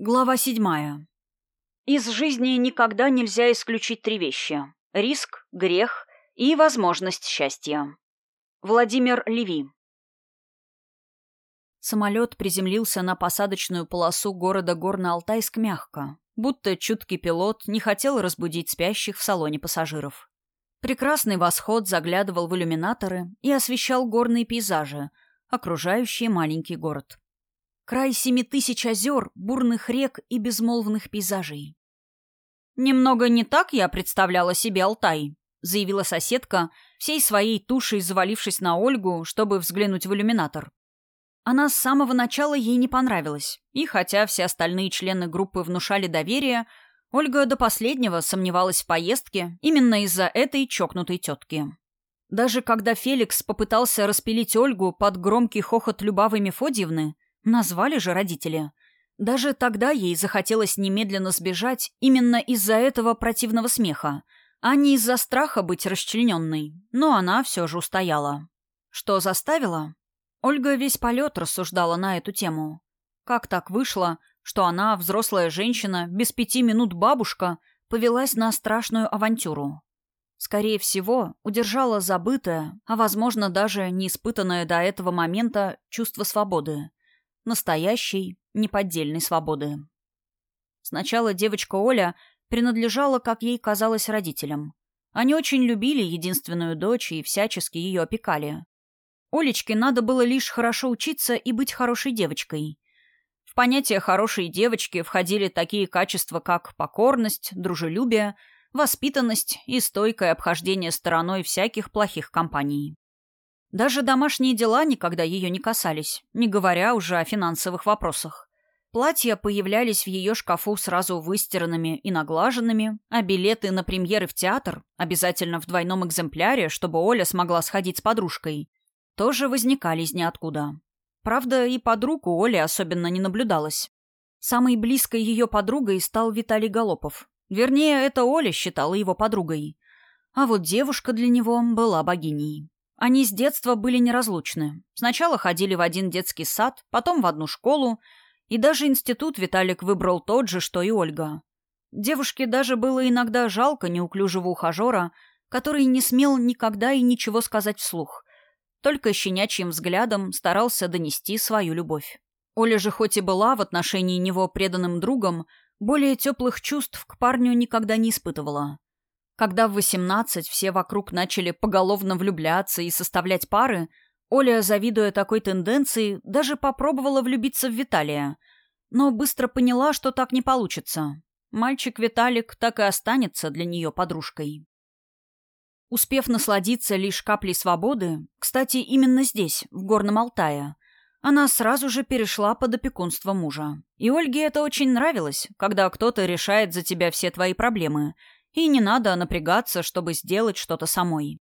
Глава седьмая. Из жизни никогда нельзя исключить три вещи. Риск, грех и возможность счастья. Владимир Леви. Самолет приземлился на посадочную полосу города Горно-Алтайск мягко, будто чуткий пилот не хотел разбудить спящих в салоне пассажиров. Прекрасный восход заглядывал в иллюминаторы и освещал горные пейзажи, окружающие маленький город. Край семи тысяч озер, бурных рек и безмолвных пейзажей. «Немного не так я представляла себе Алтай», — заявила соседка, всей своей тушей завалившись на Ольгу, чтобы взглянуть в иллюминатор. Она с самого начала ей не понравилась, и хотя все остальные члены группы внушали доверие, Ольга до последнего сомневалась в поездке именно из-за этой чокнутой тетки. Даже когда Феликс попытался распилить Ольгу под громкий хохот Любавы Мефодьевны, Назвали же родители. Даже тогда ей захотелось немедленно сбежать именно из-за этого противного смеха, а не из-за страха быть расчлененной. Но она все же устояла. Что заставило? Ольга весь полет рассуждала на эту тему. Как так вышло, что она, взрослая женщина, без пяти минут бабушка, повелась на страшную авантюру? Скорее всего, удержала забытое, а, возможно, даже не испытанное до этого момента чувство свободы настоящей, неподдельной свободы. Сначала девочка Оля принадлежала, как ей казалось, родителям. Они очень любили единственную дочь и всячески ее опекали. Олечке надо было лишь хорошо учиться и быть хорошей девочкой. В понятие «хорошей девочки» входили такие качества, как покорность, дружелюбие, воспитанность и стойкое обхождение стороной всяких плохих компаний. Даже домашние дела никогда ее не касались, не говоря уже о финансовых вопросах. Платья появлялись в ее шкафу сразу выстиранными и наглаженными, а билеты на премьеры в театр, обязательно в двойном экземпляре, чтобы Оля смогла сходить с подружкой, тоже возникали из ниоткуда. Правда, и подруг у Оли особенно не наблюдалось. Самой близкой ее подругой стал Виталий Голопов. Вернее, это Оля считала его подругой. А вот девушка для него была богиней. Они с детства были неразлучны. Сначала ходили в один детский сад, потом в одну школу, и даже институт Виталик выбрал тот же, что и Ольга. Девушке даже было иногда жалко неуклюжего ухажера, который не смел никогда и ничего сказать вслух. Только щенячьим взглядом старался донести свою любовь. Оля же хоть и была в отношении него преданным другом, более теплых чувств к парню никогда не испытывала. Когда в 18 все вокруг начали поголовно влюбляться и составлять пары, Оля, завидуя такой тенденции, даже попробовала влюбиться в Виталия. Но быстро поняла, что так не получится. Мальчик Виталик так и останется для нее подружкой. Успев насладиться лишь каплей свободы, кстати, именно здесь, в Горном Алтае, она сразу же перешла под опекунство мужа. И Ольге это очень нравилось, когда кто-то решает за тебя все твои проблемы – и не надо напрягаться, чтобы сделать что-то самой.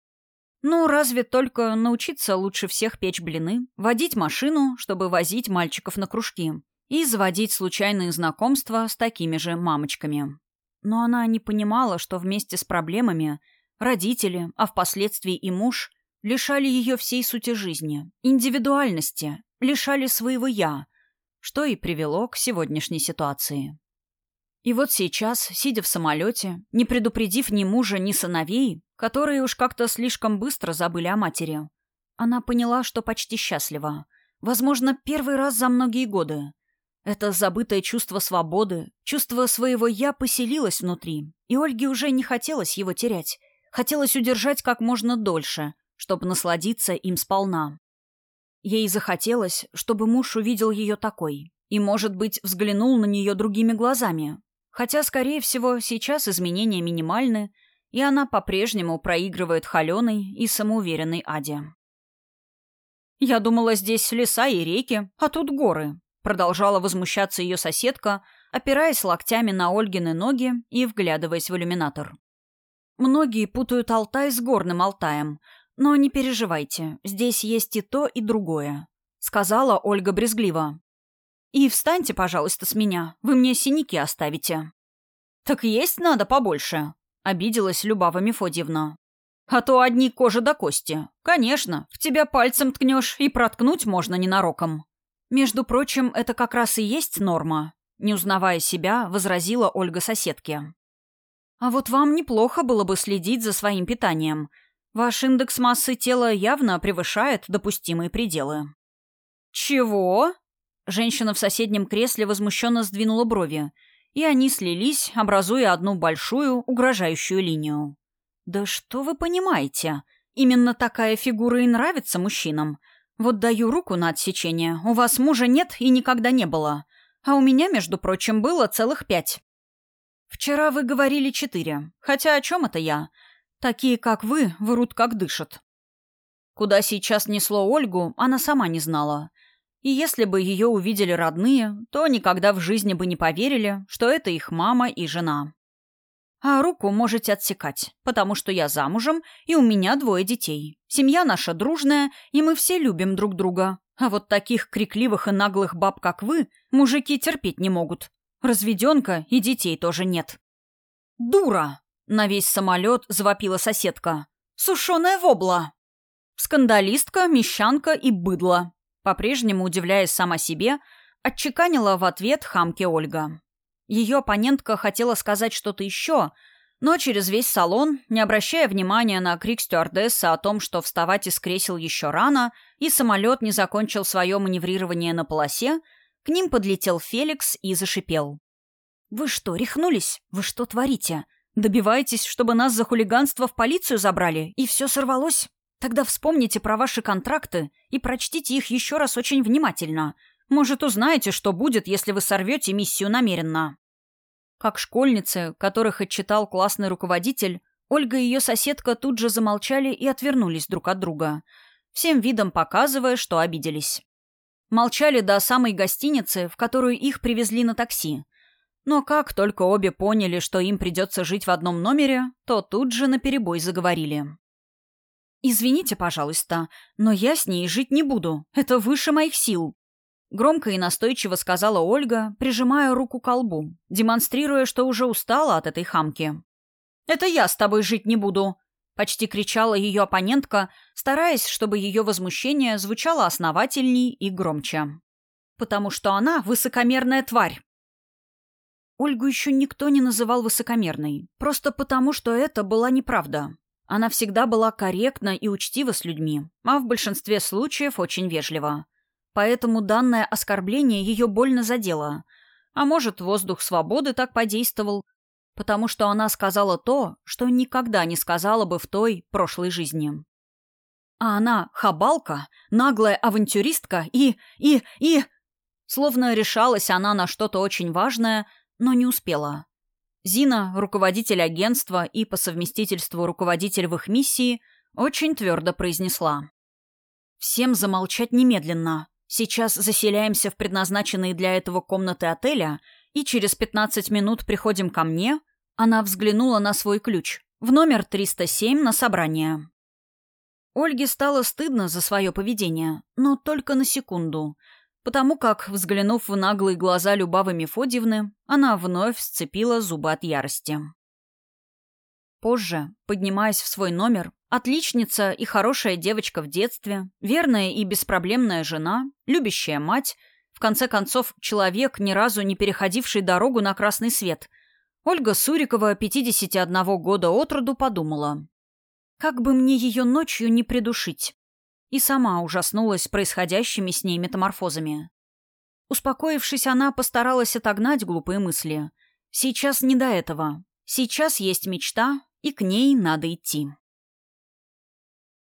Ну, разве только научиться лучше всех печь блины, водить машину, чтобы возить мальчиков на кружки, и заводить случайные знакомства с такими же мамочками. Но она не понимала, что вместе с проблемами родители, а впоследствии и муж, лишали ее всей сути жизни, индивидуальности, лишали своего «я», что и привело к сегодняшней ситуации. И вот сейчас, сидя в самолете, не предупредив ни мужа, ни сыновей, которые уж как-то слишком быстро забыли о матери, она поняла, что почти счастлива. Возможно, первый раз за многие годы. Это забытое чувство свободы, чувство своего «я» поселилось внутри, и Ольге уже не хотелось его терять. Хотелось удержать как можно дольше, чтобы насладиться им сполна. Ей захотелось, чтобы муж увидел ее такой, и, может быть, взглянул на нее другими глазами, Хотя, скорее всего, сейчас изменения минимальны, и она по-прежнему проигрывает холеной и самоуверенной Аде. «Я думала, здесь леса и реки, а тут горы», — продолжала возмущаться ее соседка, опираясь локтями на Ольгины ноги и вглядываясь в иллюминатор. «Многие путают Алтай с горным Алтаем, но не переживайте, здесь есть и то, и другое», — сказала Ольга брезгливо. И встаньте, пожалуйста, с меня. Вы мне синяки оставите. Так есть надо побольше, обиделась Любава Мефодьевна. А то одни кожи до кости. Конечно, в тебя пальцем ткнешь, и проткнуть можно ненароком. Между прочим, это как раз и есть норма. не узнавая себя, возразила Ольга соседке. «А вот вам неплохо было бы следить за своим питанием. Ваш индекс массы тела явно превышает допустимые пределы». «Чего?» Женщина в соседнем кресле возмущенно сдвинула брови, и они слились, образуя одну большую, угрожающую линию. «Да что вы понимаете? Именно такая фигура и нравится мужчинам. Вот даю руку на отсечение. У вас мужа нет и никогда не было. А у меня, между прочим, было целых пять. Вчера вы говорили четыре. Хотя о чем это я? Такие, как вы, врут, как дышат. Куда сейчас несло Ольгу, она сама не знала. И если бы ее увидели родные, то никогда в жизни бы не поверили, что это их мама и жена. А руку можете отсекать, потому что я замужем, и у меня двое детей. Семья наша дружная, и мы все любим друг друга. А вот таких крикливых и наглых баб, как вы, мужики терпеть не могут. Разведенка и детей тоже нет. «Дура!» — на весь самолет завопила соседка. «Сушеная вобла!» Скандалистка, мещанка и быдло. По-прежнему, удивляясь сама себе, отчеканила в ответ хамке Ольга. Ее оппонентка хотела сказать что-то еще, но через весь салон, не обращая внимания на крик стюардессы о том, что вставать из кресел еще рано, и самолет не закончил свое маневрирование на полосе, к ним подлетел Феликс и зашипел. «Вы что, рехнулись? Вы что творите? Добиваетесь, чтобы нас за хулиганство в полицию забрали, и все сорвалось? Тогда вспомните про ваши контракты и прочтите их еще раз очень внимательно. Может, узнаете, что будет, если вы сорвете миссию намеренно». Как школьницы, которых отчитал классный руководитель, Ольга и ее соседка тут же замолчали и отвернулись друг от друга, всем видом показывая, что обиделись. Молчали до самой гостиницы, в которую их привезли на такси. Но как только обе поняли, что им придется жить в одном номере, то тут же наперебой заговорили. «Извините, пожалуйста, но я с ней жить не буду. Это выше моих сил. Громко и настойчиво сказала Ольга, прижимая руку к колбу, демонстрируя, что уже устала от этой хамки. «Это я с тобой жить не буду!» Почти кричала ее оппонентка, стараясь, чтобы ее возмущение звучало основательней и громче. «Потому что она высокомерная тварь!» Ольгу еще никто не называл высокомерной, просто потому, что это была неправда. Она всегда была корректна и учтива с людьми, а в большинстве случаев очень вежлива. Поэтому данное оскорбление ее больно задело. А может, воздух свободы так подействовал, потому что она сказала то, что никогда не сказала бы в той прошлой жизни. А она хабалка, наглая авантюристка и... и... и... Словно решалась она на что-то очень важное, но не успела. Зина, руководитель агентства и по совместительству руководитель в их миссии, очень твердо произнесла. «Всем замолчать немедленно. Сейчас заселяемся в предназначенные для этого комнаты отеля и через 15 минут приходим ко мне. Она взглянула на свой ключ. В номер 307 на собрание. Ольге стало стыдно за свое поведение, но только на секунду, потому как, взглянув в наглые глаза Любавы Мефодьевны, она вновь сцепила зубы от ярости. Позже, поднимаясь в свой номер, отличница и хорошая девочка в детстве, верная и беспроблемная жена, любящая мать, в конце концов, человек, ни разу не переходивший дорогу на красный свет, Ольга Сурикова, 51 года от роду, подумала. «Как бы мне ее ночью не придушить?» И сама ужаснулась происходящими с ней метаморфозами. Успокоившись, она постаралась отогнать глупые мысли. Сейчас не до этого. Сейчас есть мечта, и к ней надо идти.